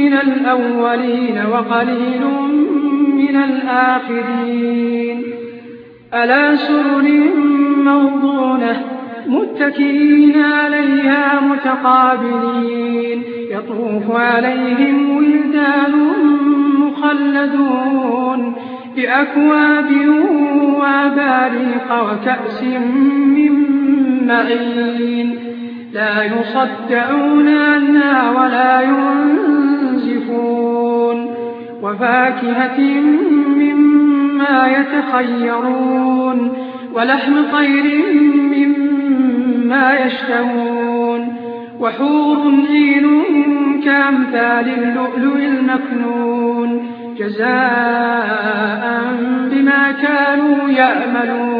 من الأولين وقليل من الآخرين. ألا سرر موضونة متكئين عليها متقابلين. يطوف عليهم ولدان مخلدون بأكواب وأباريق وكأس من معين. لا يصدعون عنها ولا ينزفون وفاكهة مما يتخيرون ولحم طير مما يشتهون وحور عين كأمثال اللؤلؤ المكنون جزاء بما كانوا يعملون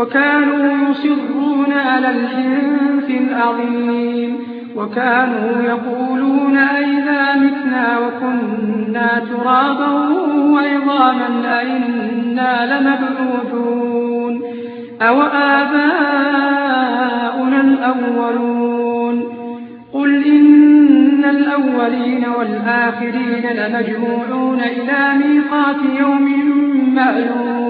وكانوا يصرون على الحنث العظيم وكانوا يقولون أئذا متنا وكنا ترابا وعظاما أئنا لمبعوثون أو آباؤنا الأولون قل إن الأولين والآخرين لمجموعون إلى ميقات يوم معلوم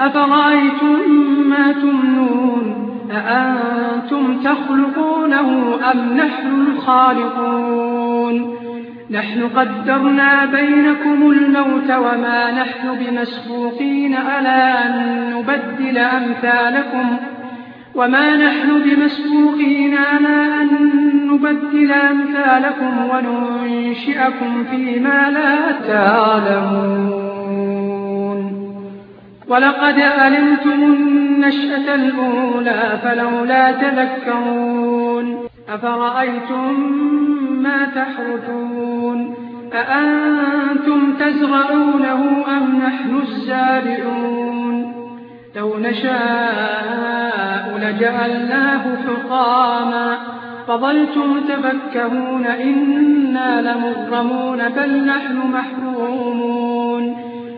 أفرأيتم ما تمنون؟ أأنتم تخلقونه أم نحن الخالقون؟ نحن قدرنا بينكم الموت وما نحن بمسبوقين على أن نبدل أمثالكم وما نحن بمسبوقين على أن نبدل أمثالكم وننشئكم فيما لا تعلمون. ولقد علمتم النشأة الأولى فلولا تذكرون أفرأيتم ما تحرثون أأنتم تزرعونه أم نحن الزارعون لو نشاء لجعلناه حطاما فظلتم تفكهون إنا لمغرمون بل نحن محرومون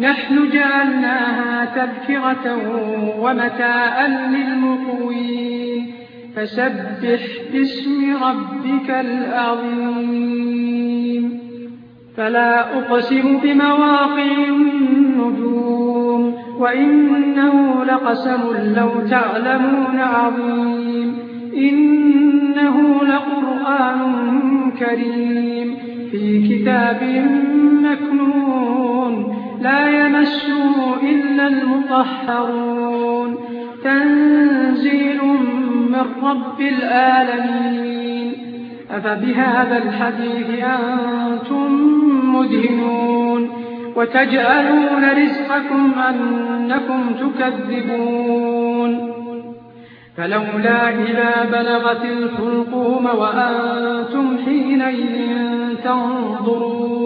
نحن جعلناها تذكرة ومتاء للمقوين. فسبح باسم ربك العظيم. فلا أقسم بمواقع النجوم وإنه لقسم لو تعلمون عظيم. إنه لقرآن كريم في كتاب مكنون. لا يمسه إلا المطهرون. تنزيل من رب العالمين. أفبهذا الحديث أنتم مدهنون. وتجعلون رزقكم أنكم تكذبون. فلولا إذا بلغت الحلقوم وأنتم حينئذ تنظرون.